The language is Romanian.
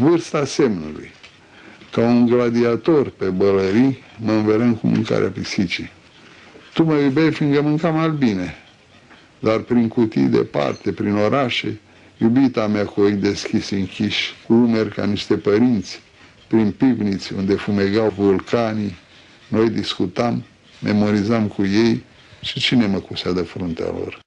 vârsta semnului. Ca un gladiator pe bălării, mă înverem cu mâncarea pisicii. Tu mă iubeai fiindcă mâncam albine, dar prin cutii departe, prin orașe, iubita mea cu ochi deschis închiși, umeri ca niște părinți, prin pivniți unde fumegau vulcanii, noi discutam, memorizam cu ei și cine mă cusea de fruntea lor.